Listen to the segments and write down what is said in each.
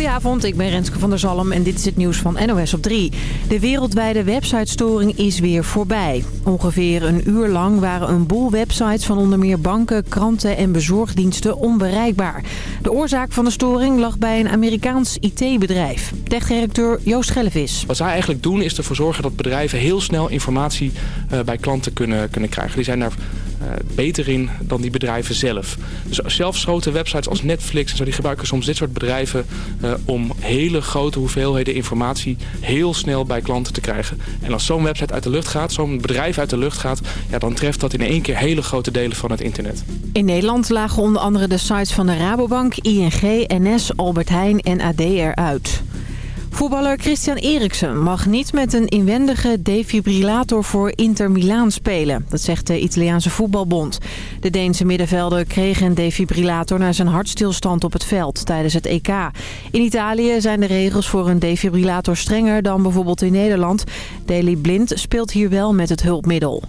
Goedenavond, ik ben Renske van der Zalm en dit is het nieuws van NOS op 3. De wereldwijde websitestoring is weer voorbij. Ongeveer een uur lang waren een boel websites van onder meer banken, kranten en bezorgdiensten onbereikbaar. De oorzaak van de storing lag bij een Amerikaans IT-bedrijf. Techdirecteur Joost Gellevis. Wat zij eigenlijk doen is ervoor zorgen dat bedrijven heel snel informatie uh, bij klanten kunnen, kunnen krijgen. Die zijn daar beter in dan die bedrijven zelf. Dus zelfs grote websites als Netflix en zo, die gebruiken soms dit soort bedrijven uh, om hele grote hoeveelheden informatie heel snel bij klanten te krijgen. En als zo'n website uit de lucht gaat, zo'n bedrijf uit de lucht gaat, ja, dan treft dat in één keer hele grote delen van het internet. In Nederland lagen onder andere de sites van de Rabobank, ING, NS, Albert Heijn en AD eruit. Voetballer Christian Eriksen mag niet met een inwendige defibrillator voor Inter Milaan spelen. Dat zegt de Italiaanse voetbalbond. De Deense middenvelder kreeg een defibrillator na zijn hartstilstand op het veld tijdens het EK. In Italië zijn de regels voor een defibrillator strenger dan bijvoorbeeld in Nederland. Daily Blind speelt hier wel met het hulpmiddel.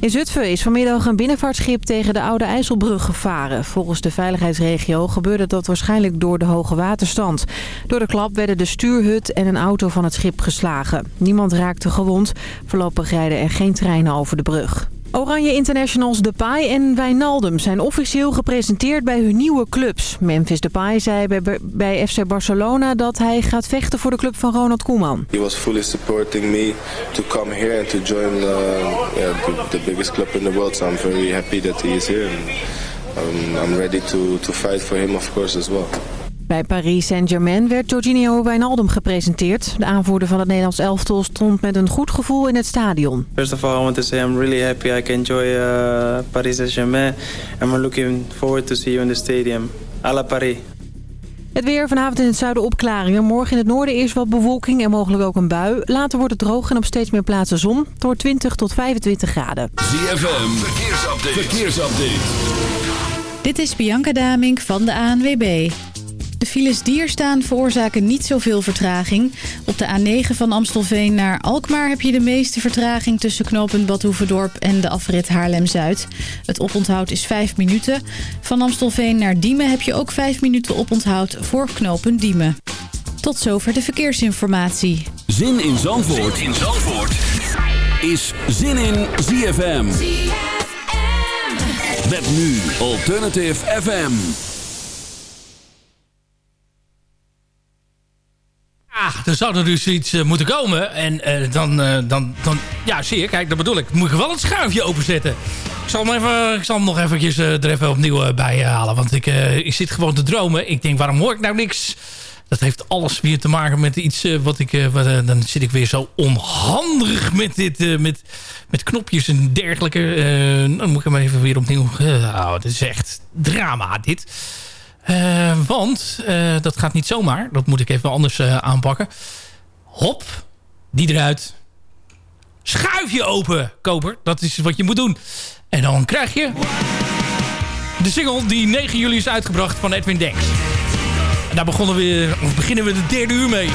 In Zutphen is vanmiddag een binnenvaartschip tegen de Oude IJsselbrug gevaren. Volgens de veiligheidsregio gebeurde dat waarschijnlijk door de hoge waterstand. Door de klap werden de stuurhut en een auto van het schip geslagen. Niemand raakte gewond. Voorlopig rijden er geen treinen over de brug. Oranje Internationals Depay en Wijnaldum zijn officieel gepresenteerd bij hun nieuwe clubs. Memphis Depay zei bij, FC Barcelona dat hij gaat vechten voor de club van Ronald Koeman. He was fully supporting me to come here and to join the biggest club in the world. So I'm very happy that he is here. And, um, I'm ready to, to fight for him of course as well. Bij Paris Saint-Germain werd Jorginho Wijnaldum gepresenteerd. De aanvoerder van het Nederlands elftal stond met een goed gevoel in het stadion. First of all, I want to say I'm really happy I can enjoy uh, Paris Saint-Germain. And we're looking forward to see you in the stadium. À la Paris. Het weer vanavond in het zuiden opklaringen. Morgen in het noorden eerst wat bewolking en mogelijk ook een bui. Later wordt het droog en op steeds meer plaatsen zon. Door 20 tot 25 graden. ZFM, verkeersupdate. verkeersupdate. Dit is Bianca Damink van de ANWB. De files die er staan veroorzaken niet zoveel vertraging. Op de A9 van Amstelveen naar Alkmaar heb je de meeste vertraging... tussen knooppunt Badhoevedorp en de afrit Haarlem-Zuid. Het oponthoud is 5 minuten. Van Amstelveen naar Diemen heb je ook 5 minuten oponthoud voor knooppunt Diemen. Tot zover de verkeersinformatie. Zin in Zandvoort, zin in Zandvoort. is Zin in ZFM. ZFM. Met nu Alternative FM. Ja, er zou er dus iets uh, moeten komen. En uh, dan, uh, dan, dan, ja, zie je, kijk, dat bedoel ik. Moet ik wel het schuifje openzetten. Ik zal hem, even, ik zal nog eventjes er even opnieuw bij halen. Want ik, ik zit gewoon te dromen. Ik denk, waarom hoor ik nou niks? Dat heeft alles weer te maken met iets wat ik... Wat, dan zit ik weer zo onhandig met dit... met, met knopjes en dergelijke. dan moet ik hem even weer opnieuw... Oh, het is echt drama, dit. Uh, want uh, dat gaat niet zomaar. Dat moet ik even anders uh, aanpakken. Hop, die eruit. Schuif je open, koper. Dat is wat je moet doen. En dan krijg je de single die 9 juli is uitgebracht van Edwin Dex. En daar begonnen we, of beginnen we de derde uur mee.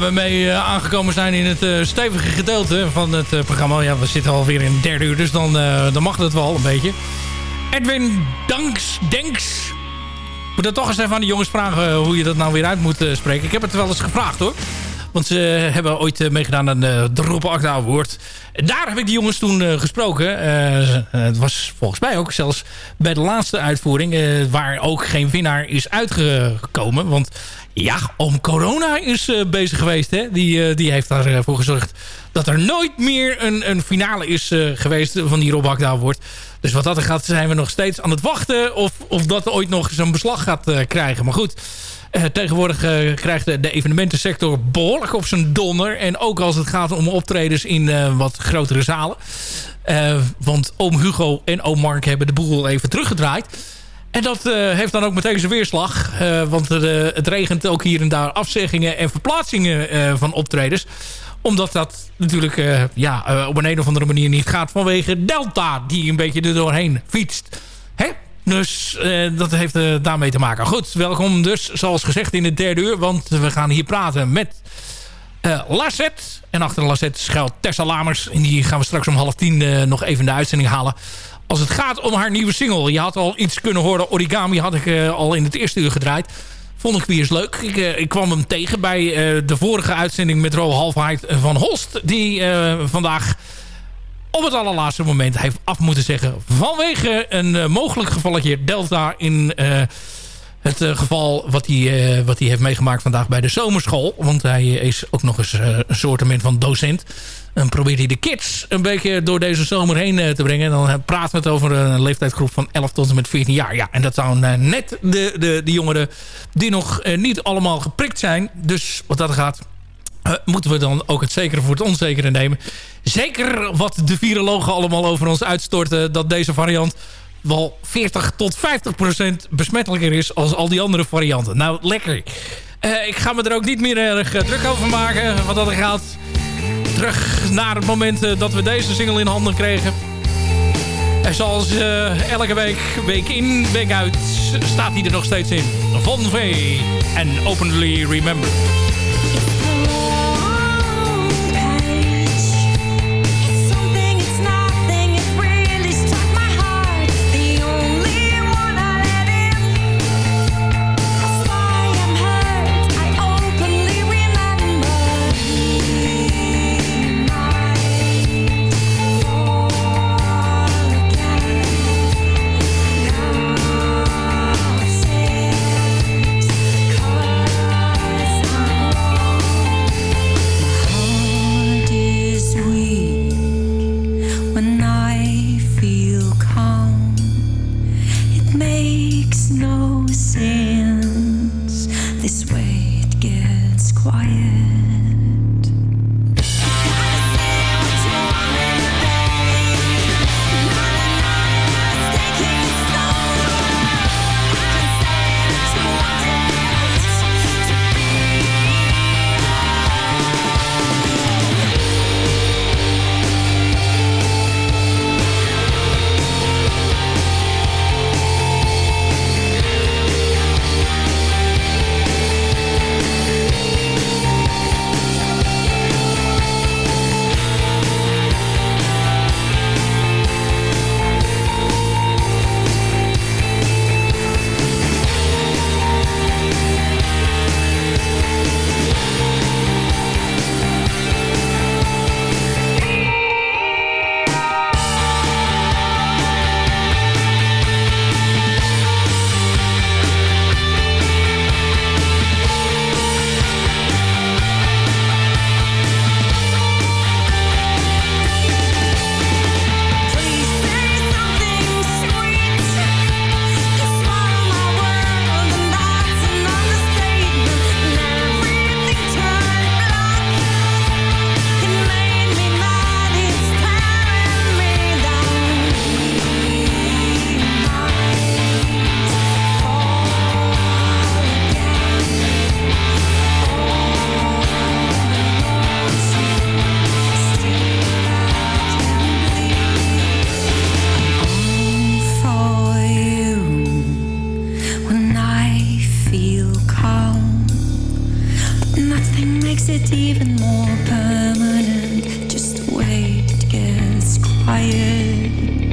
We mee aangekomen zijn in het stevige gedeelte van het programma. Ja, we zitten alweer in het derde uur, dus dan, dan mag het wel een beetje. Edwin Danks, Denks. Moet er toch eens even aan de jongens vragen hoe je dat nou weer uit moet spreken. Ik heb het wel eens gevraagd hoor. Want ze hebben ooit meegedaan aan de Akda Award. Daar heb ik die jongens toen gesproken. het was volgens mij ook zelfs bij de laatste uitvoering... waar ook geen winnaar is uitgekomen. Want ja, om corona is bezig geweest. Hè? Die, die heeft daarvoor gezorgd dat er nooit meer een, een finale is geweest van die Rob Award. Dus wat dat gaat, zijn we nog steeds aan het wachten... of, of dat ooit nog zo'n beslag gaat krijgen. Maar goed... Uh, tegenwoordig uh, krijgt de, de, evenementensector behoorlijk op zijn donder. En ook als het gaat om optredens in uh, wat grotere zalen. want oom Hugo en oom Mark hebben de boel even teruggedraaid. En dat heeft dan ook meteen zijn weerslag. want het regent ook hier en daar afzeggingen en verplaatsingen van optredens omdat dat natuurlijk ja, op een, een of andere manier niet gaat vanwege Delta. Die een beetje er doorheen fietst. Hè? Dus dat heeft daarmee te maken. Goed, welkom dus zoals gezegd in het derde uur. Want we gaan hier praten met uh, Lasset. En achter Lasset schuilt Tessa Lamers. En die gaan we straks om half tien nog even de uitzending halen. Als het gaat om haar nieuwe single. Je had al iets kunnen horen. Origami had ik al in het eerste uur gedraaid. Vond ik weer eens leuk. Ik, ik kwam hem tegen bij de vorige uitzending met Ro Halfheid van Holst. Die vandaag op het allerlaatste moment heeft af moeten zeggen... vanwege een mogelijk gevalletje Delta in het uh, geval wat hij, wat hij heeft meegemaakt vandaag bij de zomerschool. Want hij is ook nog eens een soort van docent. En probeert hij de kids een beetje door deze zomer heen te brengen. En dan praten we het over een leeftijdsgroep van 11 tot en met 14 jaar. Ja, en dat zijn net de, de, de jongeren die nog niet allemaal geprikt zijn. Dus wat dat gaat, uh, moeten we dan ook het zekere voor het onzekere nemen. Zeker wat de virologen allemaal over ons uitstorten... dat deze variant wel 40 tot 50 procent besmettelijker is... als al die andere varianten. Nou, lekker. Uh, ik ga me er ook niet meer erg uh, druk over maken. Wat dat gaat. Terug naar het moment dat we deze single in handen kregen. En zoals elke week, week in, week uit... staat hij er nog steeds in. Von V en Openly Remember. makes no sense. This way it gets quiet. more permanent, just a way to get us quiet.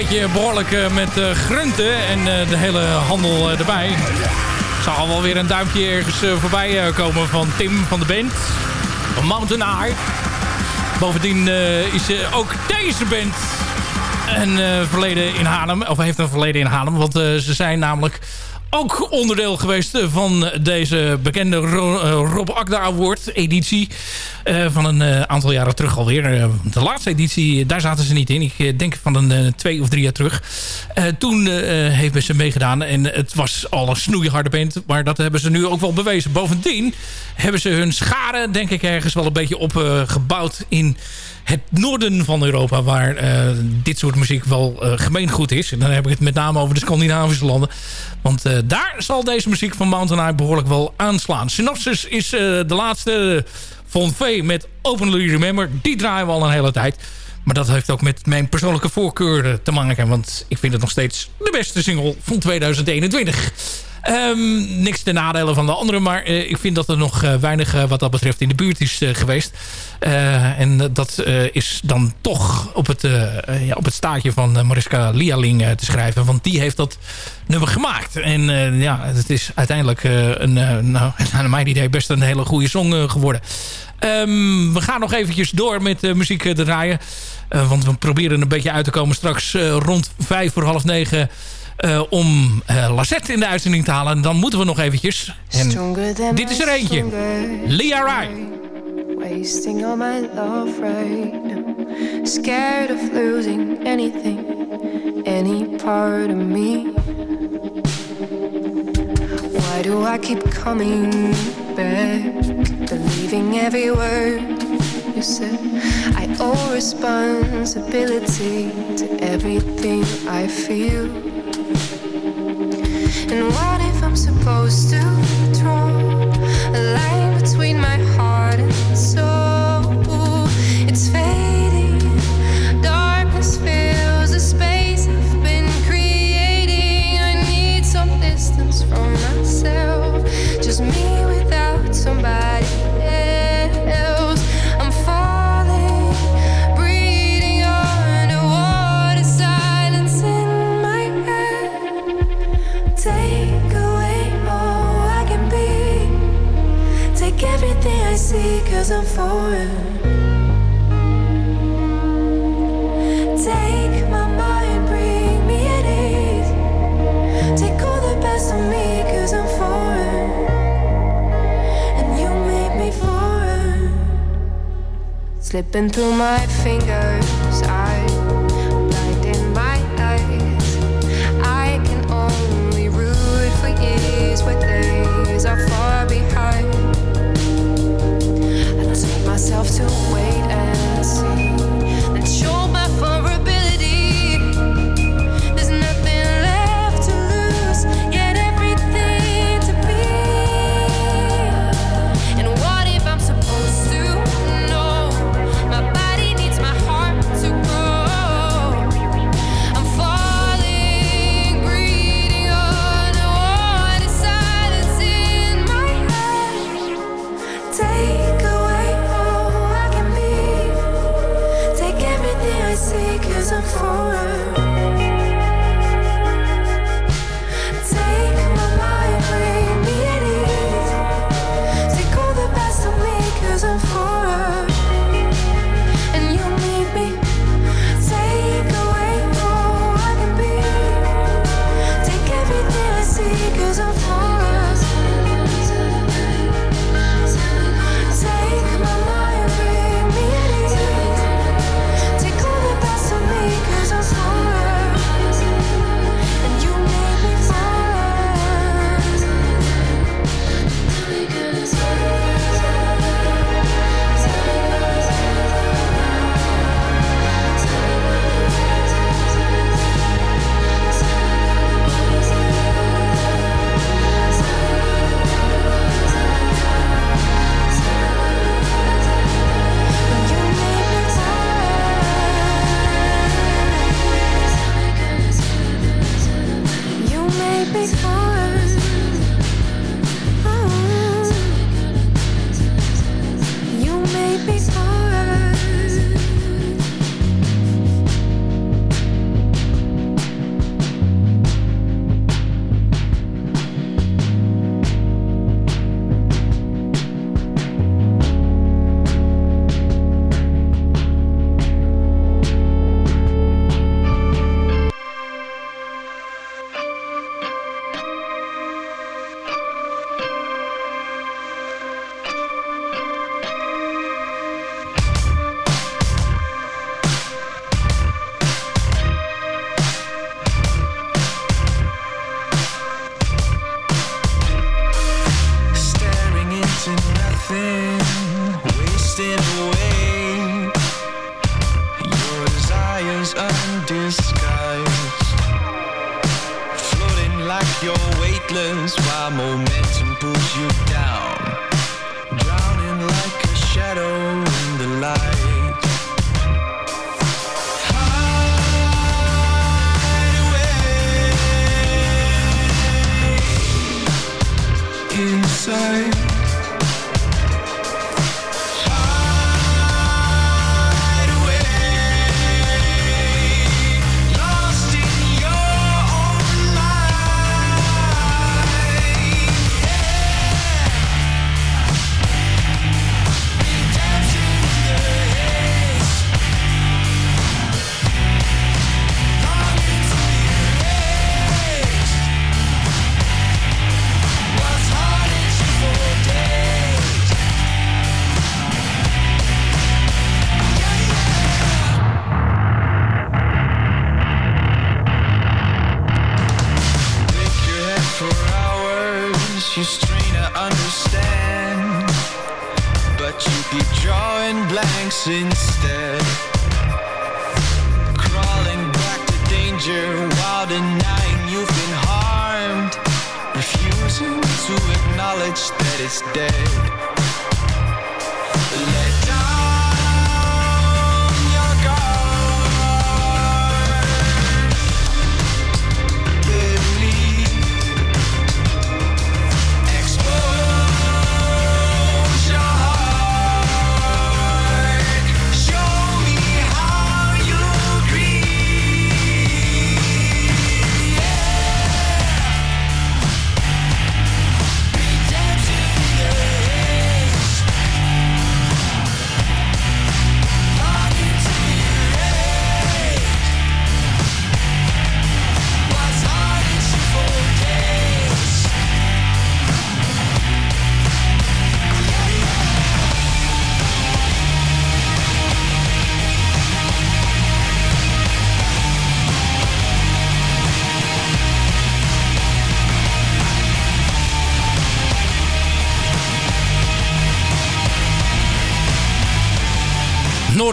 Beetje behoorlijk eh, met uh, grunten en uh, de hele handel erbij. Ik zag al wel weer een duimpje ergens voorbij komen van Tim van de band. Van Mountain Eye. Bovendien is ook deze band een verleden in Haarlem. Of heeft een verleden in Haarlem. Want ze zijn namelijk ook onderdeel geweest van deze bekende Rob Akda Award editie. van een aantal jaren terug alweer. de laatste editie, daar zaten ze niet in. Ik denk van een twee of drie jaar terug. toen hebben ze meegedaan. En het was al een snoeiharde band. Maar dat hebben ze nu ook wel bewezen. Bovendien hebben ze hun scharen, denk ik, ergens wel een beetje opgebouwd in het noorden van Europa... waar uh, dit soort muziek wel uh, gemeengoed is. En dan heb ik het met name over de Scandinavische landen. Want uh, daar zal deze muziek van Mountain behoorlijk wel aanslaan. Synopsis is de laatste van V met Openly Remember. Die draaien we al een hele tijd. Maar dat heeft ook met mijn persoonlijke voorkeur te maken. Want ik vind het nog steeds de beste single van 2021. Um, niks ten nadelen van de andere. Maar ik vind dat er nog weinig wat dat betreft in de buurt is geweest. En dat is dan toch op het, ja, op het staartje van Mariska Lialing te schrijven. Want die heeft dat nummer gemaakt. En ja, het is uiteindelijk een, nou, naar mijn idee best een hele goede song geworden. Um, we gaan nog eventjes door met muziek te draaien. want we proberen een beetje uit te komen straks rond vijf voor half negen om Lazette in de uitzending te halen. En dan moeten we nog eventjes. En dit is er eentje. Leah Rai. Wasting all my love right now. Scared of losing anything, any part of me. Why do I keep coming back? Believing every word you said. I owe responsibility to everything I feel. And what if I'm supposed to Slipping through my fingers,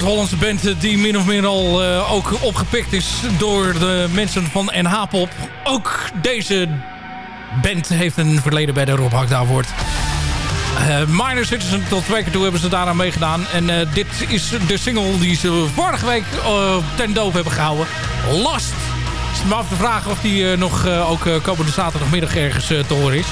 Noord-Hollandse band die min of meer al eh, ook opgepikt is door de mensen van NH-pop. Ook deze band heeft een verleden bij de Rob Hakda Award. Eh Minor Citizen tot twee keer toe hebben ze daaraan meegedaan. En eh, dit is de single die ze vorige week ten doop hebben gehouden. Last. Het is me af te vragen of die nog ook komende zaterdagmiddag ergens te horen is.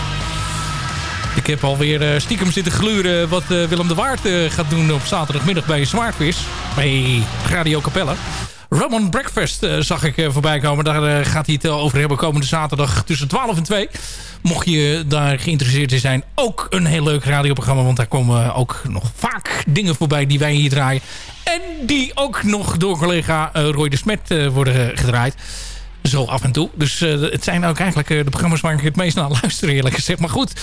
Ik heb alweer eh, stiekem zitten gluren wat eh, Willem de Waard eh, gaat doen op zaterdagmiddag bij Zwaardvis. Bij Radio Capelle. Roman Breakfast zag ik voorbij komen. Daar gaat hij het over hebben komende zaterdag tussen 12 en 2. Mocht je daar geïnteresseerd in zijn, ook een heel leuk radioprogramma. Want daar komen ook nog vaak dingen voorbij die wij hier draaien. En die ook nog door collega Roy de Smet worden gedraaid. Zo af en toe. Dus eh, het zijn ook eigenlijk eh, de programma's waar ik het meest naar luister eerlijk gezegd. Maar goed,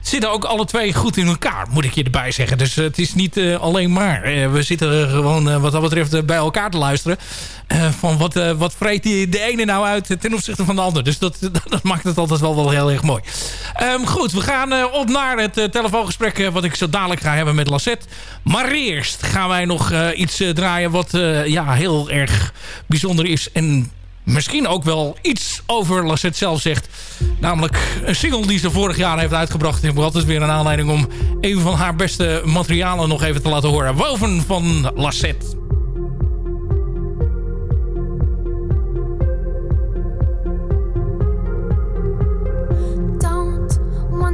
zitten ook alle twee goed in elkaar, moet ik je erbij zeggen. Dus eh, het is niet alleen maar. We zitten gewoon wat dat betreft bij elkaar te luisteren. Van wat, wat vreet die de ene nou uit ten opzichte van de ander. Dus dat, dat, maakt het altijd wel, wel heel erg mooi. Ehm, goed, we gaan op naar het telefoongesprek wat ik zo dadelijk ga hebben met Lassette. Maar eerst gaan wij nog iets draaien wat ja, heel erg bijzonder is. En misschien ook wel iets over Lassette zelf zegt. Namelijk een single die ze vorig jaar heeft uitgebracht. Ik heb altijd weer een aanleiding om een van haar beste materialen nog even te laten horen. Woven van Lassette.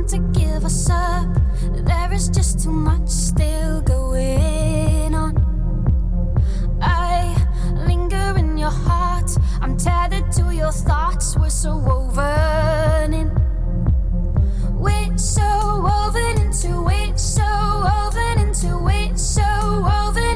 to give us up. There is just too much still going on. I your heart. I'm tethered to your thoughts. We're so woven in. We're so woven into it. So woven into it. So woven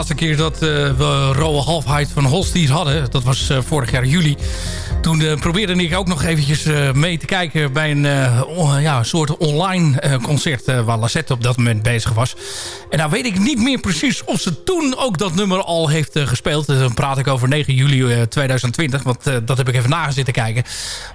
laatste keer dat uh, we Roel Halfheid van Holstier hadden... dat was uh, vorig jaar juli... toen uh, probeerde ik ook nog eventjes mee te kijken... bij een ja, soort online concert waar Lassette op dat moment bezig was. En nou weet ik niet meer precies of ze toen ook dat nummer al heeft gespeeld. Dan praat ik over 9 juli 2020, want dat heb ik even nagezitten kijken.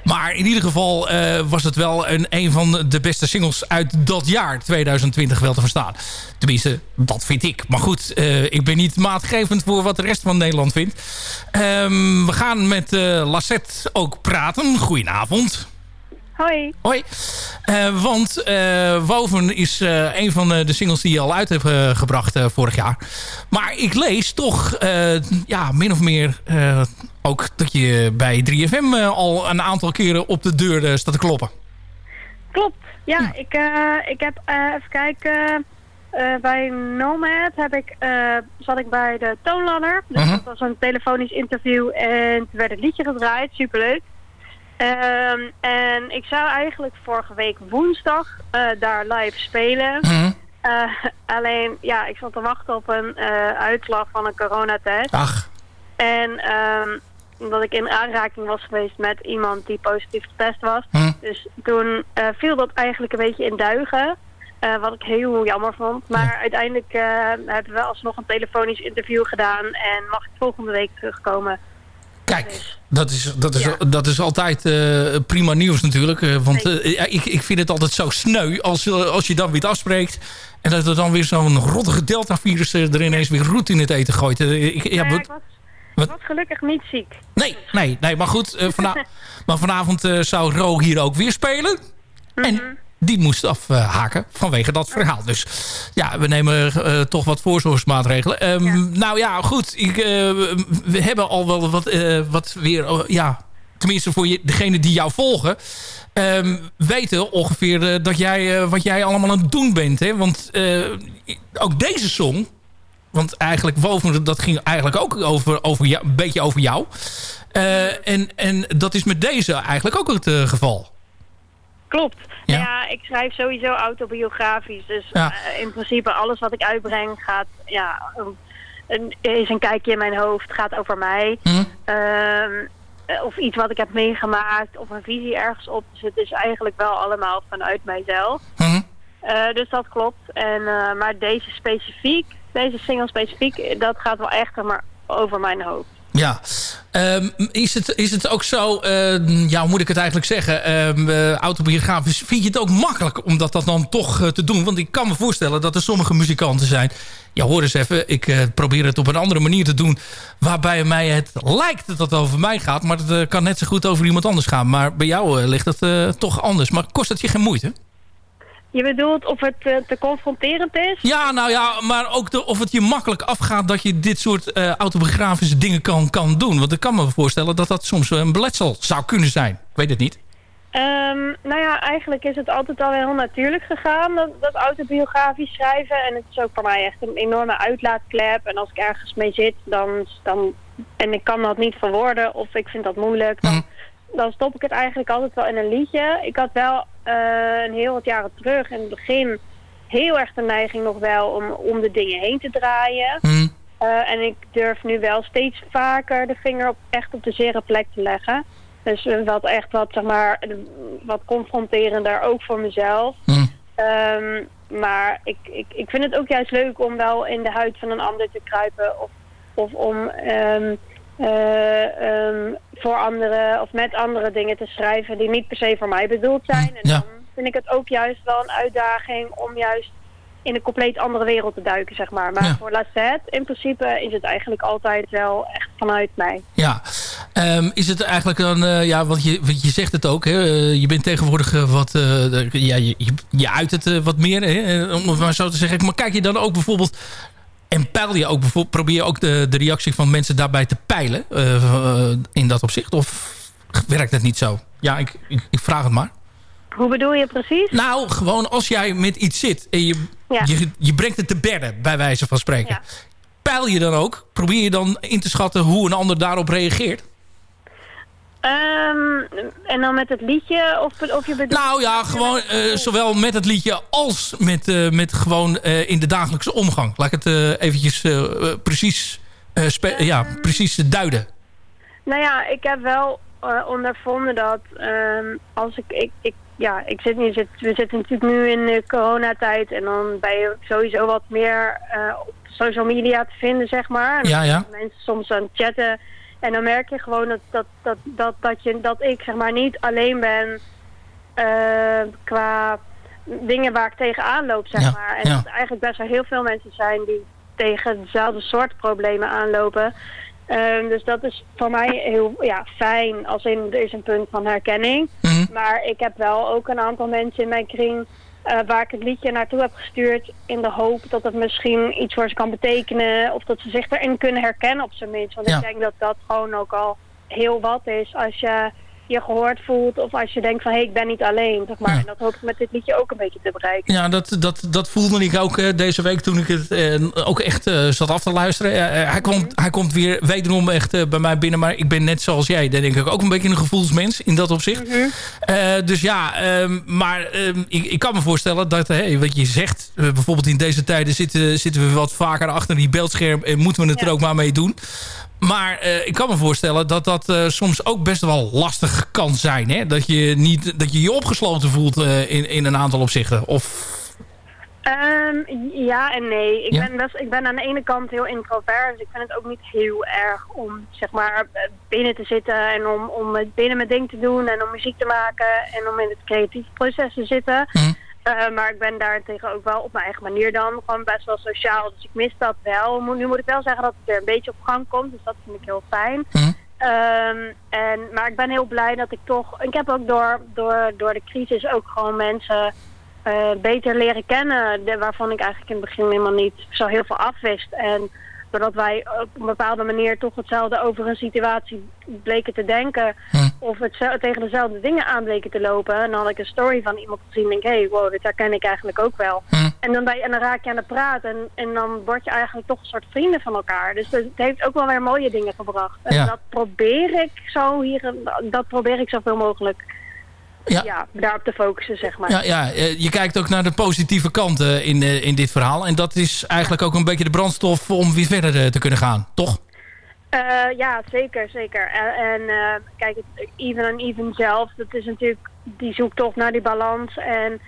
Maar in ieder geval was het wel een, een van de beste singles uit dat jaar 2020 wel te verstaan. Tenminste, dat vind ik. Maar goed, ik ben niet maatgevend voor wat de rest van Nederland vindt. Um, we gaan met uh, Lassette ook praten. Goedenavond. Hoi. Hoi. Uh, want Woven is een van de singles die je al uit hebt gebracht vorig jaar. Maar ik lees toch ja, min of meer ook dat je bij 3FM al een aantal keren op de deur staat te kloppen. Klopt. Ja, ja. Ik, ik heb even kijken uh, bij Nomad heb ik, uh, zat ik bij de Toonladder. Dus uh -huh. dat was een telefonisch interview en toen werd het liedje gedraaid. Superleuk. Um, en ik zou eigenlijk vorige week woensdag uh, daar live spelen. -huh. alleen, ja, ik zat te wachten op een uitslag van een coronatest. Ach. En um, omdat ik in aanraking was geweest met iemand die positief getest was. -huh. Dus toen viel dat eigenlijk een beetje in duigen. Uh, wat ik heel jammer vond. Maar ja. uiteindelijk uh, hebben we alsnog een telefonisch interview gedaan. En mag ik volgende week terugkomen. Kijk, dus, dat, is, dat, is, ja. dat is altijd uh, prima nieuws natuurlijk. want ik, ik vind het altijd zo sneu als, als je dan weer afspreekt. En dat er dan weer zo'n rottige Delta-virus er ineens weer roet in het eten gooit. Ik, ja, ik, was, ik was gelukkig niet ziek. Nee, nee, nee maar goed. Vana maar vanavond zou Ro hier ook weer spelen. Mm -hmm. Die moest afhaken vanwege dat verhaal. Dus ja, we nemen uh, toch wat voorzorgsmaatregelen. Um, ja. Nou ja, goed. Ik, uh, we hebben al wel wat, uh, wat weer... ja, tenminste voor je, degene die jou volgen... Um, weten ongeveer dat jij, wat jij allemaal aan het doen bent. Hè? Want ook deze song... Want eigenlijk Woven, dat ging eigenlijk ook over, over jou, een beetje over jou. en, en dat is met deze eigenlijk ook het geval. Klopt. Ja. ja, ik schrijf sowieso autobiografisch. Dus ja. uh, in principe alles wat ik uitbreng gaat, ja, een, is een kijkje in mijn hoofd, gaat over mij. Uh, of iets wat ik heb meegemaakt, of een visie ergens op. Dus het is eigenlijk wel allemaal vanuit mijzelf. Hm. Uh, dus dat klopt. En, maar deze specifiek, deze single specifiek, dat gaat wel echt maar over mijn hoofd. Ja, um, is, het, is het ook zo, uh, ja, hoe moet ik het eigenlijk zeggen, um, autobiografisch, vind je het ook makkelijk om dat, dat dan toch uh, te doen? Want ik kan me voorstellen dat er sommige muzikanten zijn, ja hoor eens even, ik uh, probeer het op een andere manier te doen, waarbij mij het lijkt dat het over mij gaat, maar het kan net zo goed over iemand anders gaan. Maar bij jou ligt uh, toch anders, maar kost het je geen moeite? Je bedoelt of het uh, te confronterend is? Ja, nou ja, maar ook de, of het je makkelijk afgaat dat je dit soort uh, autobiografische dingen kan, kan doen. Want ik kan me voorstellen dat dat soms een beletsel zou kunnen zijn. Ik weet het niet. Um, nou ja, eigenlijk is het altijd al heel natuurlijk gegaan, dat, dat autobiografisch schrijven. En het is ook voor mij echt een enorme uitlaatklep. En als ik ergens mee zit, dan, dan en ik kan dat niet verwoorden of ik vind dat moeilijk... Dan, mm dan stop ik het eigenlijk altijd wel in een liedje. Ik had wel een heel wat jaren terug in het begin heel erg de neiging nog wel om om de dingen heen te draaien. Mm. Uh, en ik durf nu wel steeds vaker de vinger op, echt op de zere plek te leggen. Dus uh, wat echt wat, zeg maar, wat confronterender ook voor mezelf. Mm. Um, maar ik, ik, ik vind het ook juist leuk om wel in de huid van een ander te kruipen. Of, of om... Um, uh, um, voor anderen of met andere dingen te schrijven die niet per se voor mij bedoeld zijn. En ja. dan vind ik het ook juist wel een uitdaging om juist in een compleet andere wereld te duiken, zeg maar. Maar ja. voor Lassette, in principe is het eigenlijk altijd wel echt vanuit mij. Ja, um, is het eigenlijk dan, uh, ja, want je, want je zegt het ook, hè, uh, je bent tegenwoordig uh, wat, ja, je, je, je uit het wat meer, hè, om het maar zo te zeggen. Maar kijk je dan ook bijvoorbeeld en peil je ook bijvoorbeeld, probeer je ook de, de reactie van mensen daarbij te peilen uh, in dat opzicht? Of werkt het niet zo? Ja, ik, ik, ik, vraag het maar. Hoe bedoel je precies? Nou, gewoon als jij met iets zit en je, ja. je, je brengt het te bedden, bij wijze van spreken. Ja. Peil je dan ook? Probeer je dan in te schatten hoe een ander daarop reageert? Ehm, en dan met het liedje? Of, of je bedoelt... Nou ja, gewoon eh, zowel met het liedje als met, eh, met gewoon eh, in de dagelijkse omgang. Laat ik het eventjes precies, ja, precies duiden. Nou ja, ik heb wel ondervonden dat ehm, als ik, ik, ik, ja, ik zit nu, zit, we zitten natuurlijk nu in de coronatijd en dan ben je sowieso wat meer op social media te vinden, zeg maar. En Ja, ja. Mensen soms aan het chatten en dan merk je gewoon dat, dat, dat, dat, dat, je, dat ik zeg maar niet alleen ben eh, qua dingen waar ik tegenaan loop, zeg Ja, maar. En ja. dat er eigenlijk best wel heel veel mensen zijn die tegen dezelfde soort problemen aanlopen. Ehm, dus dat is voor mij heel ja, fijn, als in er is een punt van herkenning. Maar ik heb wel ook een aantal mensen in mijn kring eh, waar ik het liedje naartoe heb gestuurd in de hoop dat het misschien iets voor ze kan betekenen of dat ze zich erin kunnen herkennen op zijn minst. Want Ja. ik denk dat dat gewoon ook al heel wat is als je je gehoord voelt of als je denkt van hé ik ben niet alleen. Zeg maar. Ja. En dat hoop ik met dit liedje ook een beetje te bereiken. Ja, dat, dat, dat voelde ik ook eh, deze week toen ik het eh, ook echt eh, zat af te luisteren. Hij, komt, hij komt weer wederom echt bij mij binnen. Maar ik ben net zoals jij, denk ik ook een beetje een gevoelsmens in dat opzicht. Eh, dus ja, ehm, maar ehm, ik, ik kan me voorstellen dat, hey, wat je zegt, bijvoorbeeld in deze tijden zitten, zitten we wat vaker achter die beeldscherm en moeten we het er ook maar mee doen. Maar eh, ik kan me voorstellen dat dat eh, soms ook best wel lastig kan zijn. Hè? Dat, je niet, dat je je opgesloten voelt eh, in, in een aantal opzichten. Of Ehm, ja en nee. Ik, Ja? ben best, ik ben aan de ene kant heel introvert, dus ik vind het ook niet heel erg om zeg maar binnen te zitten en om, om binnen mijn ding te doen en om muziek te maken en om in het creatieve proces te zitten. Eh, maar ik ben daartegen ook wel op mijn eigen manier dan gewoon best wel sociaal, dus ik mis dat wel. Mo- Nu moet ik wel zeggen dat het weer een beetje op gang komt, dus dat vind ik heel fijn. Ehm, en, maar ik ben heel blij dat ik toch... Ik heb ook door, door, door de crisis ook gewoon mensen eh, beter leren kennen... De, waarvan ik eigenlijk in het begin helemaal niet zo heel veel afwist. En doordat wij op een bepaalde manier toch hetzelfde over een situatie bleken te denken... of het tegen dezelfde dingen aan bleken te lopen... en dan had ik een story van iemand gezien en denk... hé, hey, wow, dit herken ik eigenlijk ook wel. En, dan ben je, en dan raak je aan de praat en, en dan word je eigenlijk toch een soort vrienden van elkaar. Dus het heeft ook wel weer mooie dingen gebracht. En Ja. dat probeer ik zo hier, dat probeer ik zoveel mogelijk Ja. ja. daarop te focussen, zeg maar. ja, ja, eh, je kijkt ook naar de positieve kanten in, eh, in dit verhaal. En dat is eigenlijk ook een beetje de brandstof om weer verder eh, te kunnen gaan. Toch? Ja, zeker, zeker. En, eh, kijk, het, Even en Even zelf, dat is natuurlijk die zoektocht naar die balans. En,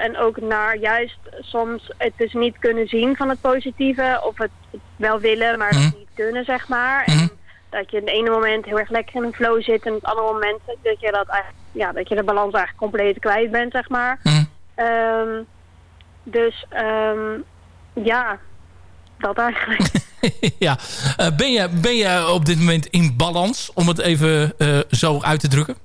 en ook naar juist soms het dus niet kunnen zien van het positieve. Of het, wel willen, maar het niet kunnen, zeg maar. En dat je in het ene moment heel erg lekker in een flow zit. En op het andere moment dat je, dat ja, dat je de balans eigenlijk compleet kwijt bent, zeg maar. Ehm, dus ehm, ja, dat eigenlijk. ja. Eh, ben, je, ben je op dit moment in balans, om het even eh, zo uit te drukken?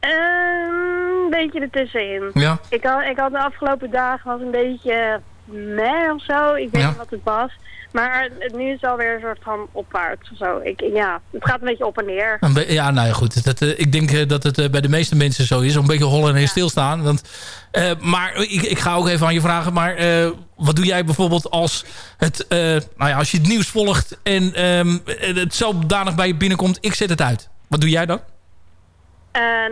Een beetje ertussenin. Ja. Ik had, ik had de afgelopen dagen was een beetje meh of zo. Ik weet Ja. niet wat het was. Maar nu is het alweer een soort van opwaarts zo. Ik, ja, het gaat een beetje op en neer. Ja, nou ja, goed. Dat, eh, ik denk eh, dat het eh, bij de meeste mensen zo is. Een beetje hollen en stilstaan. Want, maar ik, ik ga ook even aan je vragen. Maar wat doe jij bijvoorbeeld als, het, nou ja, als je het nieuws volgt... en ehm, het zodanig bij je binnenkomt, ik zet het uit. Wat doe jij dan?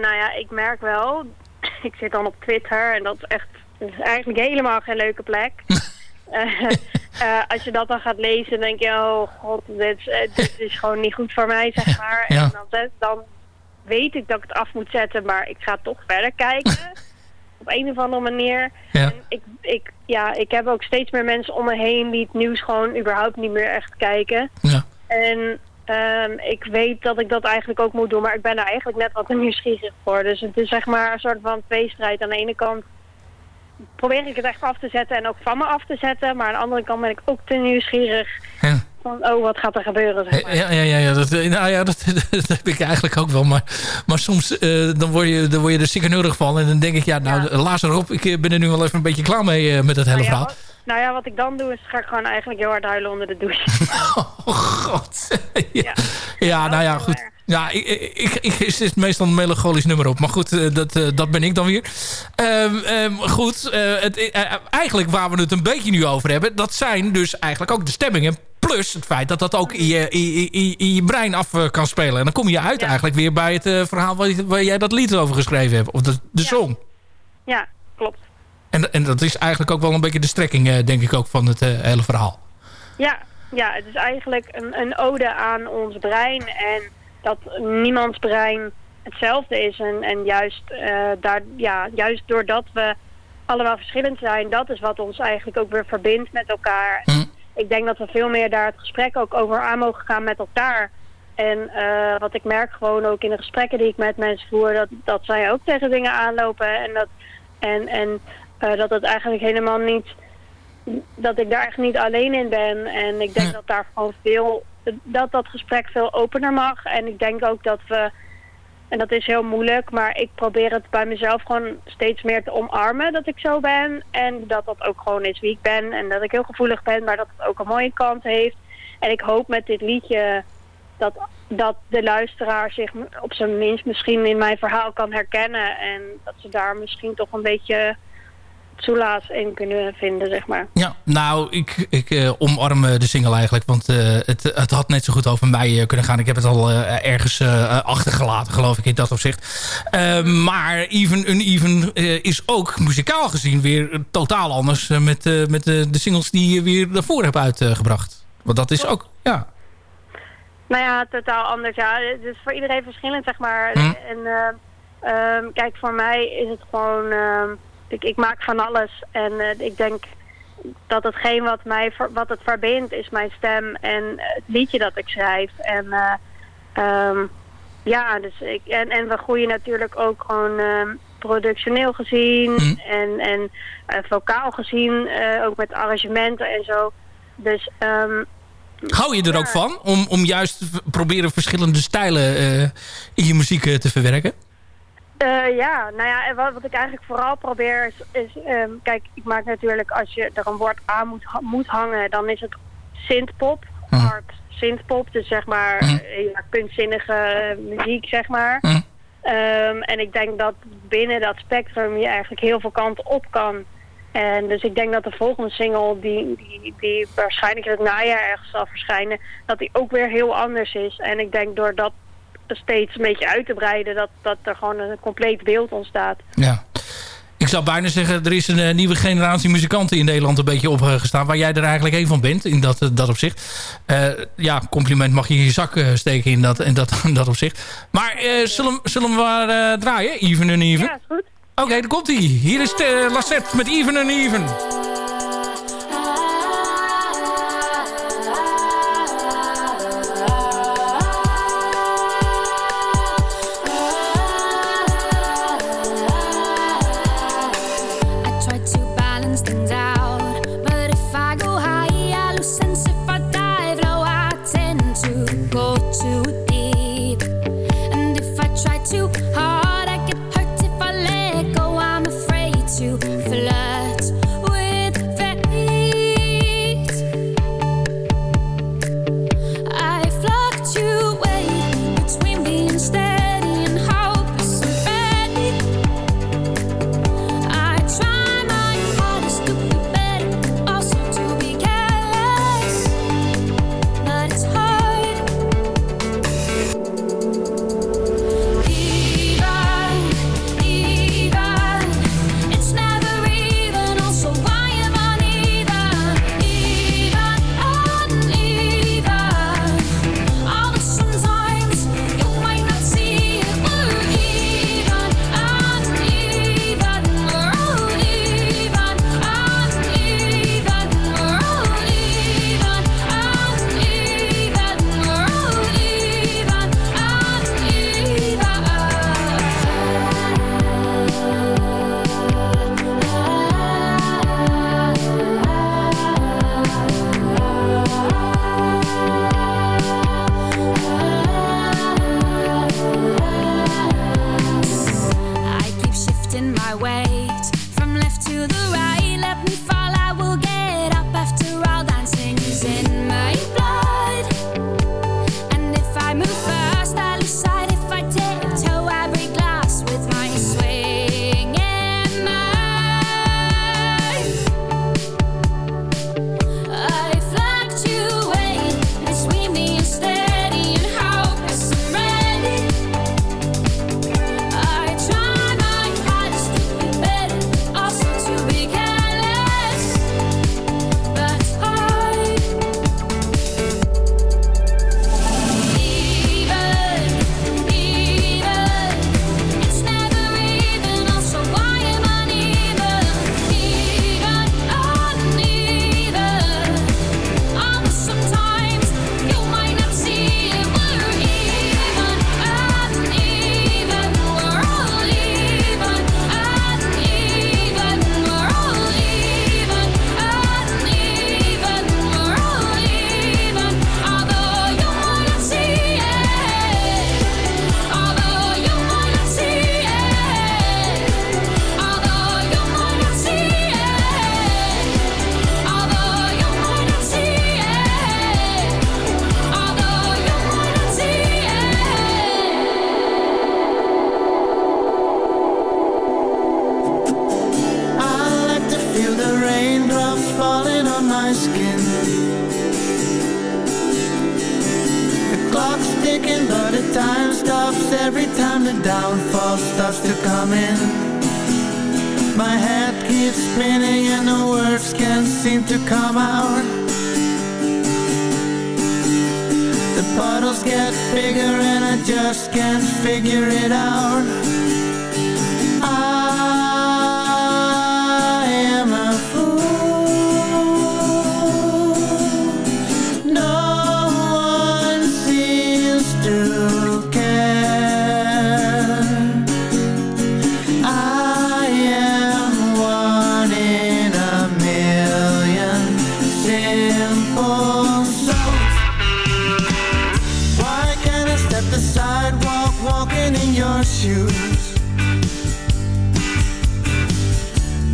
Nou ja, ik merk wel. Ik zit dan op Twitter en dat is echt dat is eigenlijk helemaal geen leuke plek. Eh, eh, als je dat dan gaat lezen, denk je, oh god, dit, eh, dit is gewoon niet goed voor mij, zeg maar. Ja. En dan, dan weet ik dat ik het af moet zetten, maar ik ga toch verder kijken. op een of andere manier. Ja. En ik, ik, ja, ik heb ook steeds meer mensen om me heen die het nieuws gewoon überhaupt niet meer echt kijken. Ja. En ehm, ik weet dat ik dat eigenlijk ook moet doen, maar ik ben daar eigenlijk net wat nieuwsgierig voor. Dus het is zeg maar een soort van tweestrijd. Aan de ene kant probeer ik het echt af te zetten en ook van me af te zetten. Maar aan de andere kant ben ik ook te nieuwsgierig Ja. van, oh, wat gaat er gebeuren, zeg maar. Ja, ja, ja, ja, dat, eh, nou ja dat, dat heb ik eigenlijk ook wel. Maar, maar soms eh, dan word je, dan word je er ziekenhurig van. En dan denk ik, ja, nou, laat erop. Ik eh, ben er nu wel even een beetje klaar mee eh, met het hele Nou ja, verhaal. wat, nou ja, wat ik dan doe is ga ik gewoon eigenlijk heel hard huilen onder de douche. ja. ja, nou ja, goed. Ja, ik, ik, zit meestal een melancholisch nummer op. Maar goed, eh, dat, eh, dat ben ik dan weer. Ehm, ehm, goed, eh, het, eigenlijk waar we het een beetje nu over hebben... dat zijn dus eigenlijk ook de stemmingen plus het feit dat dat ook in je, in, in, in je brein af kan spelen. En dan kom je uit eigenlijk weer bij het verhaal waar, jij dat lied over geschreven hebt. Of de, de song. Ja, klopt. En, en dat is eigenlijk ook wel een beetje de strekking, denk ik ook, van het hele verhaal. Ja, ja, het is eigenlijk een, een ode aan ons brein en dat niemands brein hetzelfde is. En, en juist, eh, daar, ja, juist doordat we allemaal verschillend zijn, dat is wat ons eigenlijk ook weer verbindt met elkaar. Ik denk dat we veel meer daar het gesprek ook over aan mogen gaan met elkaar. En eh, wat ik merk gewoon ook in de gesprekken die ik met mensen voer, dat, dat zij ook tegen dingen aanlopen. En dat, en, en, eh, dat het eigenlijk helemaal niet dat ik daar echt niet alleen in ben. En ik denk dat daar gewoon veel, dat dat gesprek veel opener mag. En ik denk ook dat we, en dat is heel moeilijk, maar ik probeer het bij mezelf gewoon steeds meer te omarmen dat ik zo ben. En dat dat ook gewoon is wie ik ben. En dat ik heel gevoelig ben, maar dat het ook een mooie kant heeft. En ik hoop met dit liedje dat, dat de luisteraar zich op zijn minst misschien in mijn verhaal kan herkennen. En dat ze daar misschien toch een beetje soelaas in kunnen vinden, zeg maar. Ja, nou, ik, ik eh, omarm eh, de single eigenlijk. Want eh, het, het had net zo goed over mij kunnen gaan. Ik heb het al ergens achtergelaten, geloof ik, in dat opzicht. Eh, maar Even Uneven eh, is ook muzikaal gezien weer totaal anders... met, met de de singles die je weer daarvoor hebt uitgebracht. Want dat is ook, ja... Nou ja, totaal anders. Ja, het is voor iedereen verschillend, zeg maar. Hm. En eh, ehm, kijk, voor mij is het gewoon... ehm, ik, ik maak van alles. En eh, ik denk dat hetgeen wat, mij, wat het verbindt is mijn stem en het liedje dat ik schrijf. En eh, ehm, ja, dus ik, en, en we groeien natuurlijk ook gewoon ehm, productioneel gezien en, en eh, vocaal gezien, ook met arrangementen en zo. Dus ehm, Hou je er ook van? Om, om juist proberen verschillende stijlen in je muziek te verwerken? Eh, ja, nou ja, en wat, wat ik eigenlijk vooral probeer is, is ehm, kijk, ik maak natuurlijk als je er een woord aan moet, moet hangen, dan is het synthpop, hard synthpop, dus zeg maar eh, ja, kunstzinnige muziek, zeg maar. Ehm, en ik denk dat binnen dat spectrum je eigenlijk heel veel kanten op kan. En dus ik denk dat de volgende single, die, die, die waarschijnlijk in het najaar ergens zal verschijnen, dat die ook weer heel anders is. En ik denk door dat steeds een beetje uit te breiden, dat, dat er gewoon een compleet beeld ontstaat. Ja. Ik zou bijna zeggen, er is een eh, nieuwe generatie muzikanten in Nederland een beetje opgestaan. Waar jij er eigenlijk een van bent, in dat, eh, dat opzicht. Eh, ja, compliment mag je in je zak steken in dat, in dat, in dat opzicht. Maar eh, zullen, zullen we maar draaien? Even en even? Ja, is goed. Oké, daar komt hij. Hier is de Lassette met Even en Even. To flirt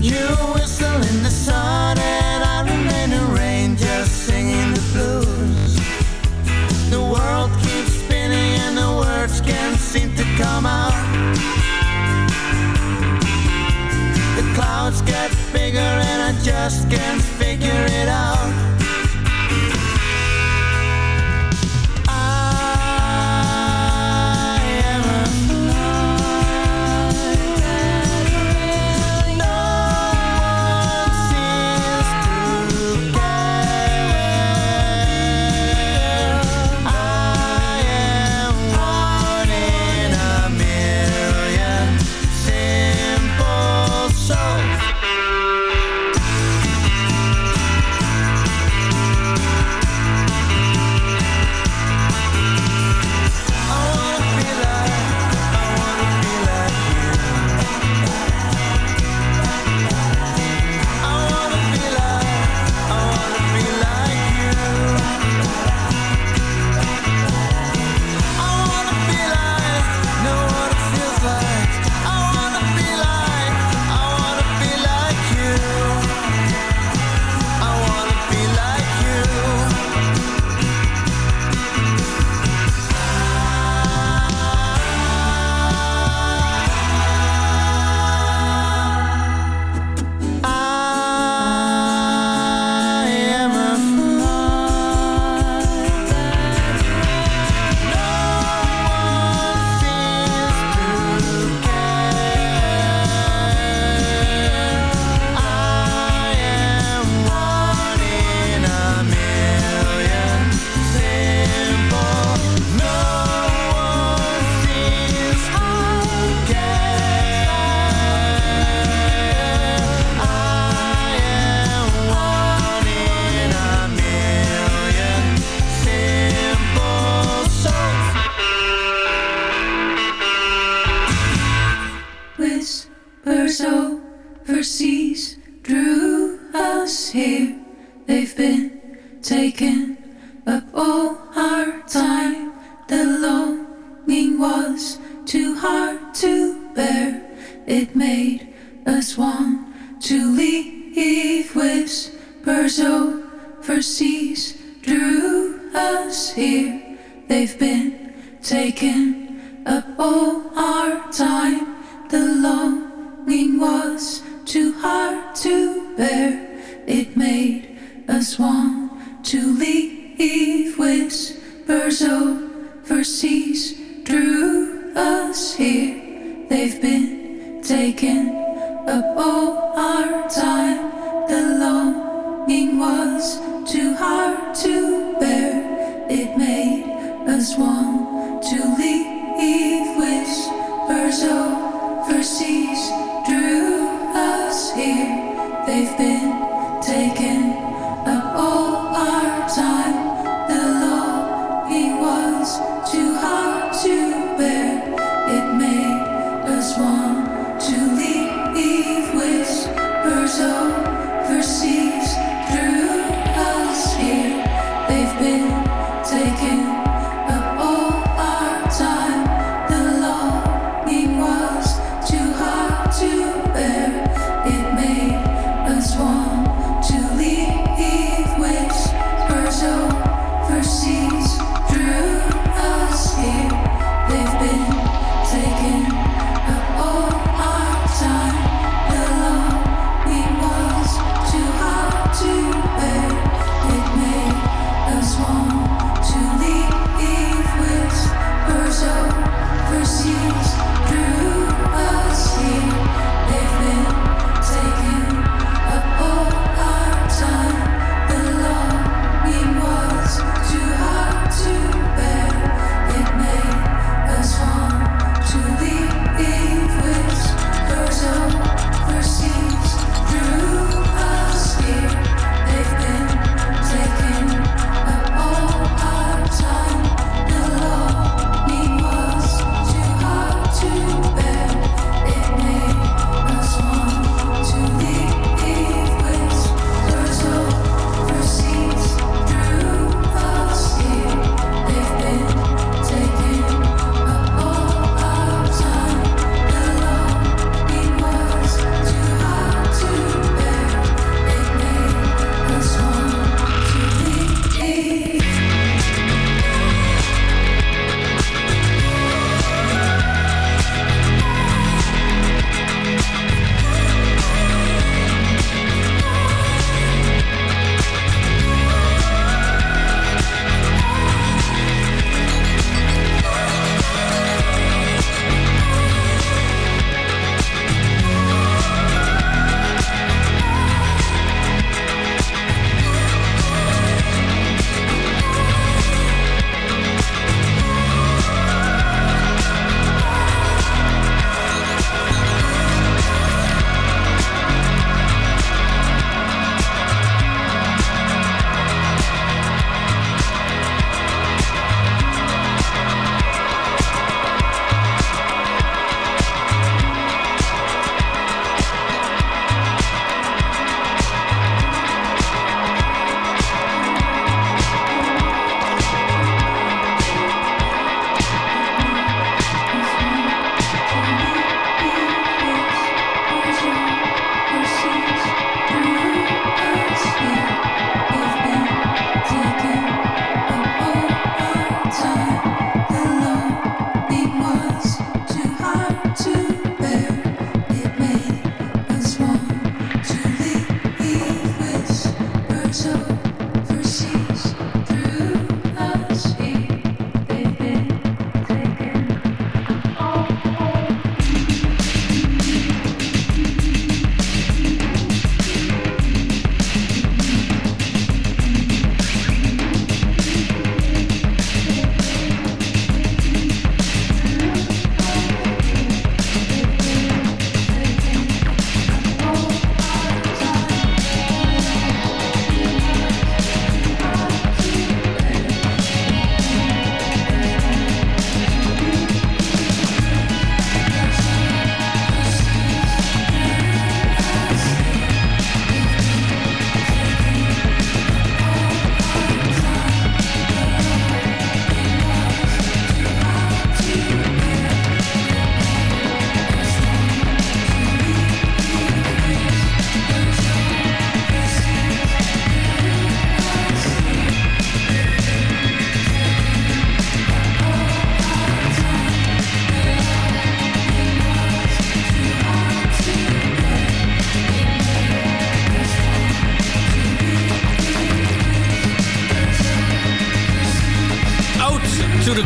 You whistle in the sun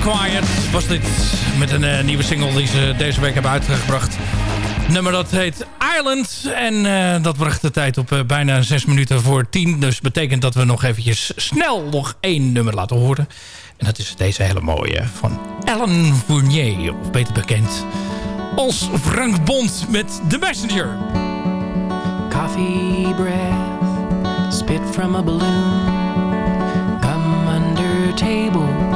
Quiet was dit met een uh, nieuwe single die ze deze week hebben uitgebracht. Nummer dat heet Island en uh, dat bracht de tijd op uh, bijna 6 minuten voor 10. Dus betekent dat we nog eventjes snel nog één nummer laten horen. En dat is deze hele mooie van Ellen Fournier, of beter bekend als Frank Bond met The Messenger. Coffee breath, spit from a balloon. Come under tables,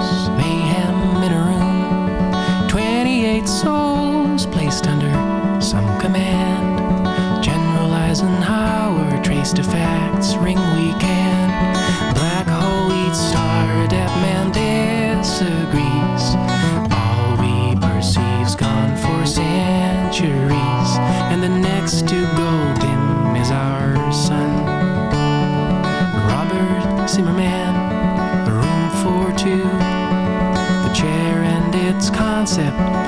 28 souls placed under some command. General Eisenhower traced to facts, ring weekend. Black hole eats star, dead man disagrees. All we perceive's gone for centuries, and the next to go dim is our sun. Robert Zimmerman, a room for two. The chair and its concept,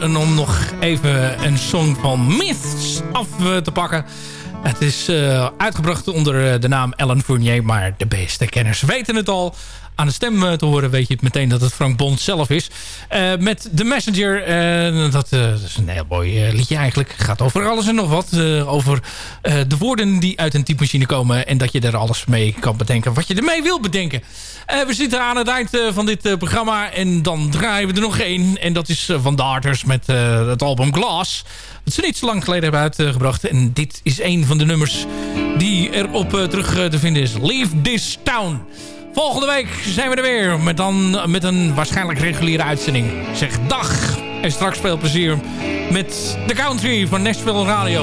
en om nog even een song van Myths af uh, te pakken. Het is uh, uitgebracht onder de naam Ellen Fournier, maar de beste kenners weten het al. Aan de stem te horen weet je meteen dat het Frank Bond zelf is. Met The Messenger, dat, dat, is een heel mooi liedje eigenlijk. gaat over alles en nog wat. over de woorden die uit een typemachine komen. En dat je er alles mee kan bedenken wat je ermee wil bedenken. We zitten aan het eind van dit programma. En dan draaien we er nog één. En dat is van Darters met het album Glass. Dat ze niet zo lang geleden hebben uitgebracht. En dit is een van de nummers die erop terug te vinden is. Leave This Town. Volgende week zijn we er weer. Met, dan, met een waarschijnlijk reguliere uitzending. Zeg dag. En straks veel plezier met The Country van Nashville Radio.